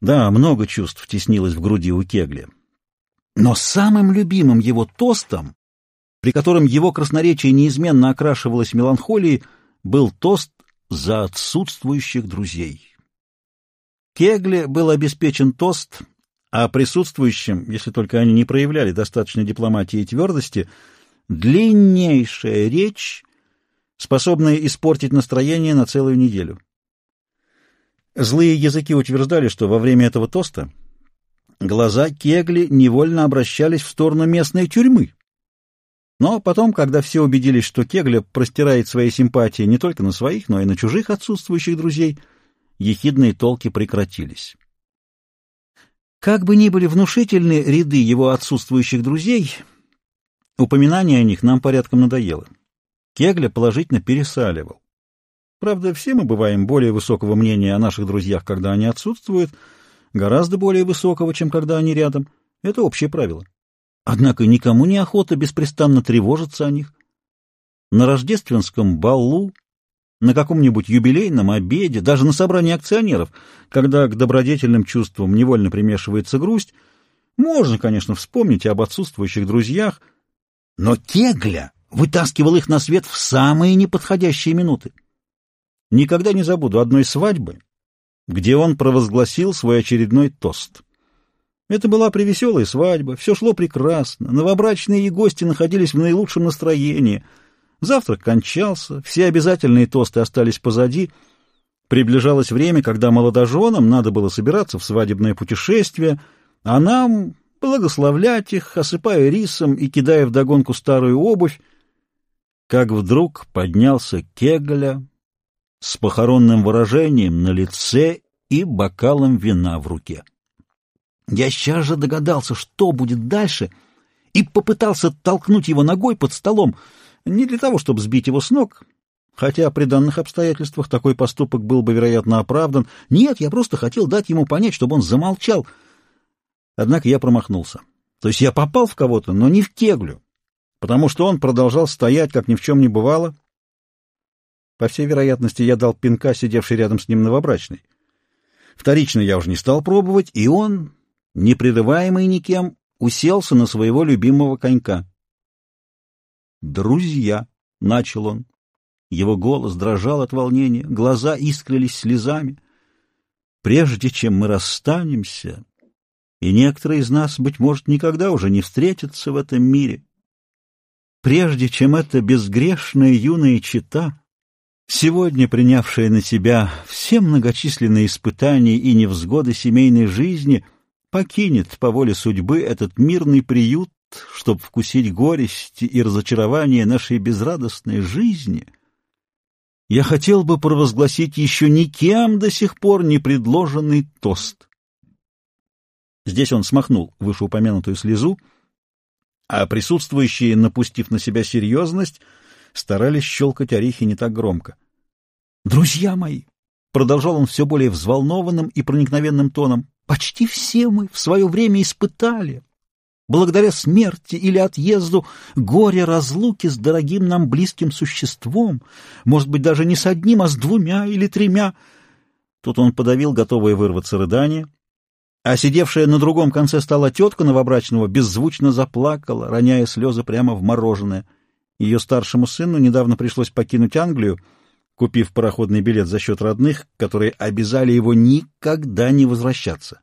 Да, много чувств теснилось в груди у Кегли. Но самым любимым его тостом, при котором его красноречие неизменно окрашивалось меланхолией, был тост за отсутствующих друзей. Кегле был обеспечен тост, а присутствующим, если только они не проявляли достаточной дипломатии и твердости, длиннейшая речь, способная испортить настроение на целую неделю. Злые языки утверждали, что во время этого тоста глаза Кегли невольно обращались в сторону местной тюрьмы. Но потом, когда все убедились, что Кегля простирает свои симпатии не только на своих, но и на чужих отсутствующих друзей, ехидные толки прекратились. Как бы ни были внушительны ряды его отсутствующих друзей, упоминание о них нам порядком надоело. Кегля положительно пересаливал. Правда, все мы бываем более высокого мнения о наших друзьях, когда они отсутствуют, гораздо более высокого, чем когда они рядом. Это общее правило. Однако никому не охота беспрестанно тревожиться о них. На рождественском балу, на каком-нибудь юбилейном обеде, даже на собрании акционеров, когда к добродетельным чувствам невольно примешивается грусть, можно, конечно, вспомнить об отсутствующих друзьях, но Кегля вытаскивал их на свет в самые неподходящие минуты. Никогда не забуду одной свадьбы, где он провозгласил свой очередной тост. Это была привеселая свадьба, все шло прекрасно, новобрачные и гости находились в наилучшем настроении. Завтрак кончался, все обязательные тосты остались позади. Приближалось время, когда молодоженам надо было собираться в свадебное путешествие, а нам благословлять их, осыпая рисом и кидая вдогонку старую обувь, как вдруг поднялся Кегля, с похоронным выражением на лице и бокалом вина в руке. Я сейчас же догадался, что будет дальше, и попытался толкнуть его ногой под столом, не для того, чтобы сбить его с ног, хотя при данных обстоятельствах такой поступок был бы, вероятно, оправдан. Нет, я просто хотел дать ему понять, чтобы он замолчал. Однако я промахнулся. То есть я попал в кого-то, но не в кеглю, потому что он продолжал стоять, как ни в чем не бывало, по всей вероятности, я дал пинка, сидевший рядом с ним новобрачной. Вторично я уже не стал пробовать, и он, непрерываемый никем, уселся на своего любимого конька. «Друзья», — начал он. Его голос дрожал от волнения, глаза искрились слезами. «Прежде чем мы расстанемся, и некоторые из нас, быть может, никогда уже не встретятся в этом мире, прежде чем эта безгрешная юная чита сегодня принявшая на себя все многочисленные испытания и невзгоды семейной жизни, покинет по воле судьбы этот мирный приют, чтобы вкусить горести и разочарование нашей безрадостной жизни, я хотел бы провозгласить еще никем до сих пор не предложенный тост. Здесь он смахнул вышеупомянутую слезу, а присутствующие, напустив на себя серьезность, старались щелкать орехи не так громко. «Друзья мои!» — продолжал он все более взволнованным и проникновенным тоном. «Почти все мы в свое время испытали, благодаря смерти или отъезду, горе разлуки с дорогим нам близким существом, может быть, даже не с одним, а с двумя или тремя». Тут он подавил готовое вырваться рыдание, а сидевшая на другом конце стола тетка новобрачного беззвучно заплакала, роняя слезы прямо в мороженое — ее старшему сыну недавно пришлось покинуть Англию, купив пароходный билет за счет родных, которые обязали его никогда не возвращаться.